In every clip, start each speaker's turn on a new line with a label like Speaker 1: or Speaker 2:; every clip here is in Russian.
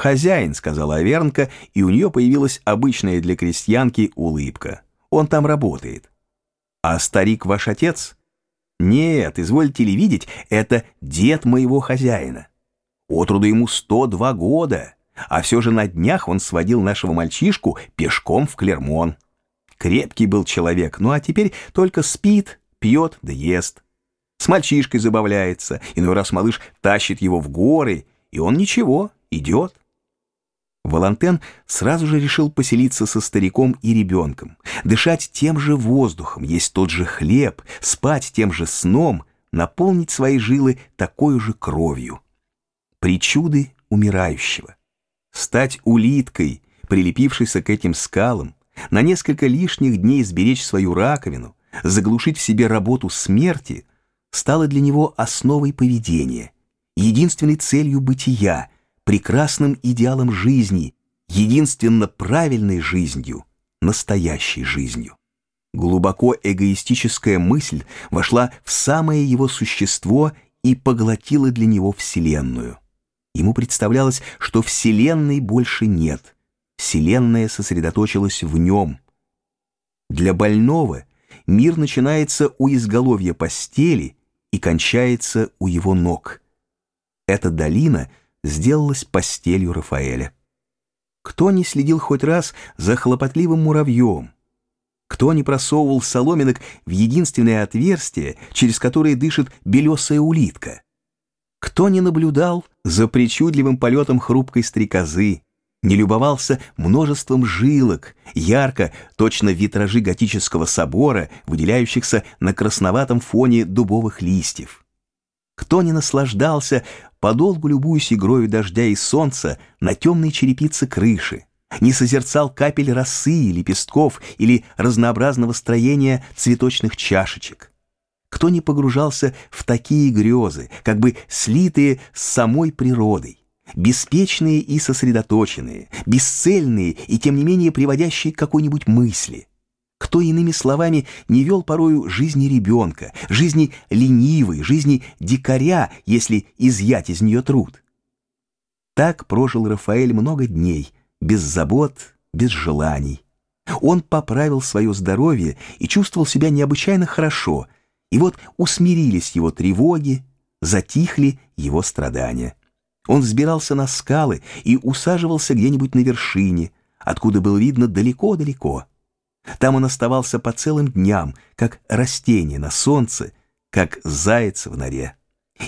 Speaker 1: «Хозяин», — сказала Авернка, и у нее появилась обычная для крестьянки улыбка. «Он там работает». «А старик ваш отец?» «Нет, извольте ли видеть, это дед моего хозяина. Отроду ему 102 года, а все же на днях он сводил нашего мальчишку пешком в Клермон. Крепкий был человек, ну а теперь только спит, пьет да ест. С мальчишкой забавляется, иной раз малыш тащит его в горы, и он ничего, идет. Валантен сразу же решил поселиться со стариком и ребенком, дышать тем же воздухом, есть тот же хлеб, спать тем же сном, наполнить свои жилы такой же кровью. Причуды умирающего. Стать улиткой, прилепившейся к этим скалам, на несколько лишних дней сберечь свою раковину, заглушить в себе работу смерти, стало для него основой поведения, единственной целью бытия — прекрасным идеалом жизни, единственно правильной жизнью, настоящей жизнью. Глубоко эгоистическая мысль вошла в самое его существо и поглотила для него Вселенную. Ему представлялось, что Вселенной больше нет. Вселенная сосредоточилась в нем. Для больного мир начинается у изголовья постели и кончается у его ног. Эта долина сделалась постелью Рафаэля. Кто не следил хоть раз за хлопотливым муравьем? Кто не просовывал соломинок в единственное отверстие, через которое дышит белесая улитка? Кто не наблюдал за причудливым полетом хрупкой стрекозы, не любовался множеством жилок, ярко, точно витражи готического собора, выделяющихся на красноватом фоне дубовых листьев? Кто не наслаждался подолгу любуясь игрою дождя и солнца на темной черепице крыши, не созерцал капель росы, лепестков или разнообразного строения цветочных чашечек. Кто не погружался в такие грезы, как бы слитые с самой природой, беспечные и сосредоточенные, бесцельные и тем не менее приводящие к какой-нибудь мысли, кто, иными словами, не вел порою жизни ребенка, жизни ленивой, жизни дикаря, если изъять из нее труд? Так прожил Рафаэль много дней, без забот, без желаний. Он поправил свое здоровье и чувствовал себя необычайно хорошо, и вот усмирились его тревоги, затихли его страдания. Он взбирался на скалы и усаживался где-нибудь на вершине, откуда было видно далеко-далеко. Там он оставался по целым дням, как растение на солнце, как заяц в норе.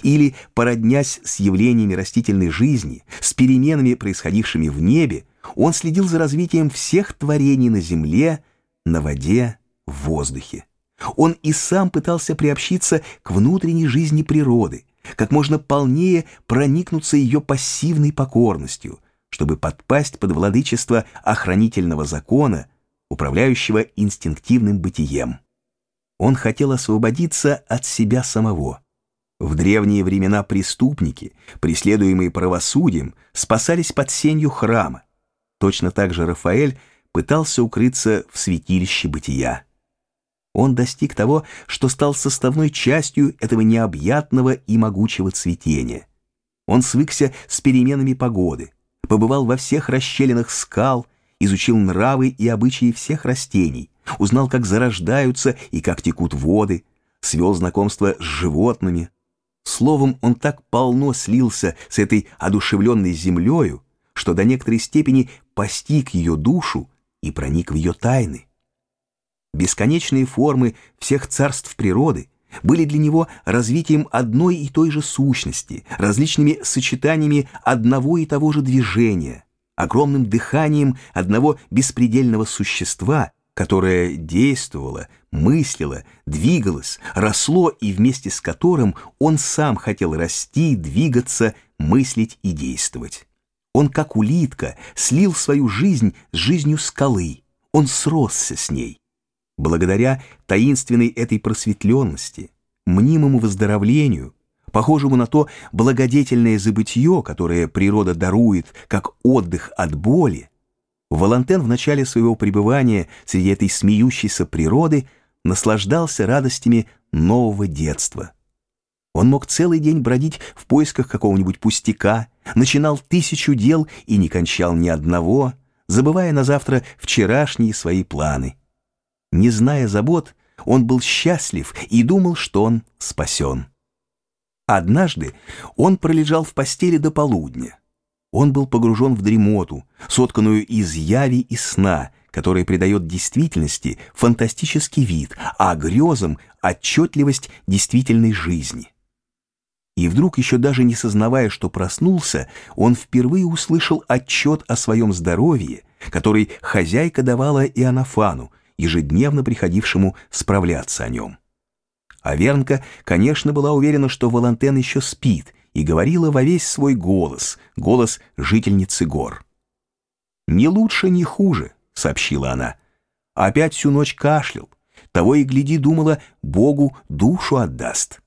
Speaker 1: Или, породнясь с явлениями растительной жизни, с переменами, происходившими в небе, он следил за развитием всех творений на земле, на воде, в воздухе. Он и сам пытался приобщиться к внутренней жизни природы, как можно полнее проникнуться ее пассивной покорностью, чтобы подпасть под владычество охранительного закона, управляющего инстинктивным бытием. Он хотел освободиться от себя самого. В древние времена преступники, преследуемые правосудием, спасались под сенью храма. Точно так же Рафаэль пытался укрыться в святилище бытия. Он достиг того, что стал составной частью этого необъятного и могучего цветения. Он свыкся с переменами погоды, побывал во всех расщелинах скал, изучил нравы и обычаи всех растений, узнал, как зарождаются и как текут воды, свел знакомство с животными. Словом, он так полно слился с этой одушевленной землею, что до некоторой степени постиг ее душу и проник в ее тайны. Бесконечные формы всех царств природы были для него развитием одной и той же сущности, различными сочетаниями одного и того же движения – огромным дыханием одного беспредельного существа, которое действовало, мыслило, двигалось, росло и вместе с которым он сам хотел расти, двигаться, мыслить и действовать. Он, как улитка, слил свою жизнь с жизнью скалы, он сросся с ней. Благодаря таинственной этой просветленности, мнимому выздоровлению, похожему на то благодетельное забытье, которое природа дарует как отдых от боли, Валантен в начале своего пребывания среди этой смеющейся природы наслаждался радостями нового детства. Он мог целый день бродить в поисках какого-нибудь пустяка, начинал тысячу дел и не кончал ни одного, забывая на завтра вчерашние свои планы. Не зная забот, он был счастлив и думал, что он спасен. Однажды он пролежал в постели до полудня. Он был погружен в дремоту, сотканную из яви и сна, которая придает действительности фантастический вид, а грезам — отчетливость действительной жизни. И вдруг, еще даже не сознавая, что проснулся, он впервые услышал отчет о своем здоровье, который хозяйка давала Иоаннафану, ежедневно приходившему справляться о нем. Авернка, конечно, была уверена, что Валантен еще спит, и говорила во весь свой голос, голос жительницы гор. «Не лучше, не хуже», — сообщила она. «Опять всю ночь кашлял. Того и гляди, думала, Богу душу отдаст.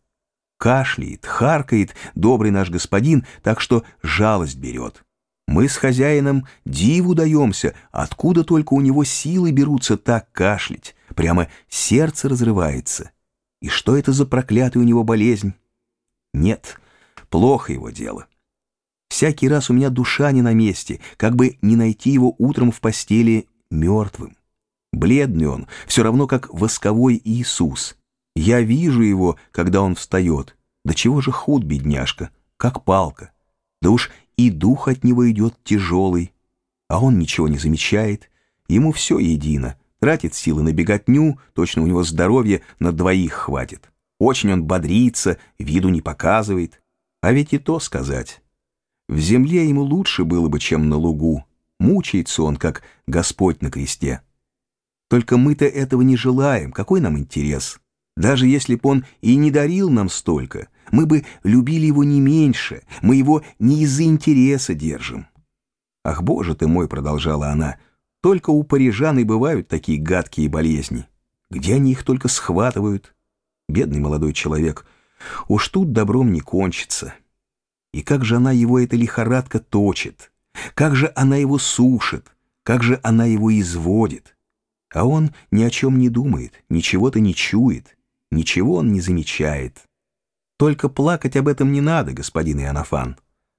Speaker 1: Кашляет, харкает добрый наш господин, так что жалость берет. Мы с хозяином диву даемся, откуда только у него силы берутся так кашлять. Прямо сердце разрывается. И что это за проклятая у него болезнь? Нет, плохо его дело. Всякий раз у меня душа не на месте, как бы не найти его утром в постели мертвым. Бледный он, все равно как восковой Иисус. Я вижу его, когда он встает. Да чего же худ, бедняжка, как палка. Да уж и дух от него идет тяжелый. А он ничего не замечает, ему все едино. Тратит силы на беготню, точно у него здоровья на двоих хватит. Очень он бодрится, виду не показывает. А ведь и то сказать. В земле ему лучше было бы, чем на лугу. Мучается он, как Господь на кресте. Только мы-то этого не желаем, какой нам интерес? Даже если б он и не дарил нам столько, мы бы любили его не меньше, мы его не из-за интереса держим. «Ах, боже ты мой!» — продолжала она. «Только у парижан и бывают такие гадкие болезни. Где они их только схватывают? Бедный молодой человек. Уж тут добром не кончится. И как же она его, эта лихорадка, точит? Как же она его сушит? Как же она его изводит? А он ни о чем не думает, ничего-то не чует, ничего он не замечает. Только плакать об этом не надо, господин Иоаннафан.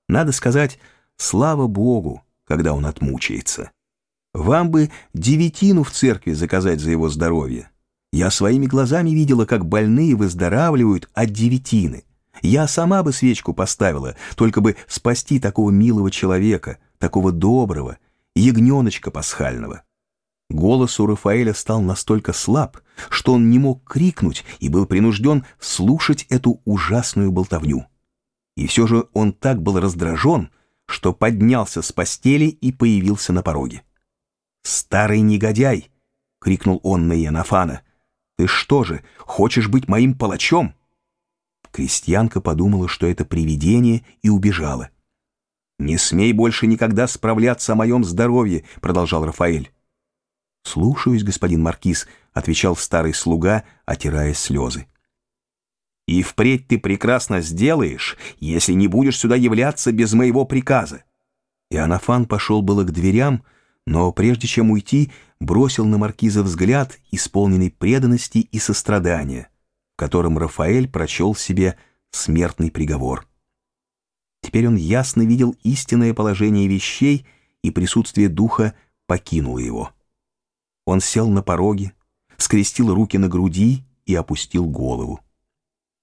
Speaker 1: Надо сказать «Слава Богу», когда он отмучается. Вам бы девятину в церкви заказать за его здоровье. Я своими глазами видела, как больные выздоравливают от девятины. Я сама бы свечку поставила, только бы спасти такого милого человека, такого доброго, ягненочка пасхального. Голос у Рафаэля стал настолько слаб, что он не мог крикнуть и был принужден слушать эту ужасную болтовню. И все же он так был раздражен, что поднялся с постели и появился на пороге. «Старый негодяй!» — крикнул он на Янафана. «Ты что же, хочешь быть моим палачом?» Крестьянка подумала, что это привидение, и убежала. «Не смей больше никогда справляться о моем здоровье», — продолжал Рафаэль. «Слушаюсь, господин Маркиз», — отвечал старый слуга, отирая слезы. «И впредь ты прекрасно сделаешь, если не будешь сюда являться без моего приказа». Иоаннафан пошел было к дверям, но прежде чем уйти, бросил на Маркиза взгляд, исполненный преданности и сострадания, в котором Рафаэль прочел себе смертный приговор. Теперь он ясно видел истинное положение вещей, и присутствие духа покинуло его. Он сел на пороге, скрестил руки на груди и опустил голову.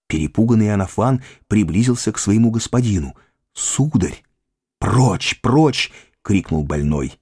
Speaker 1: Перепуганный Анафан приблизился к своему господину. «Сударь! Прочь, прочь!» — крикнул больной.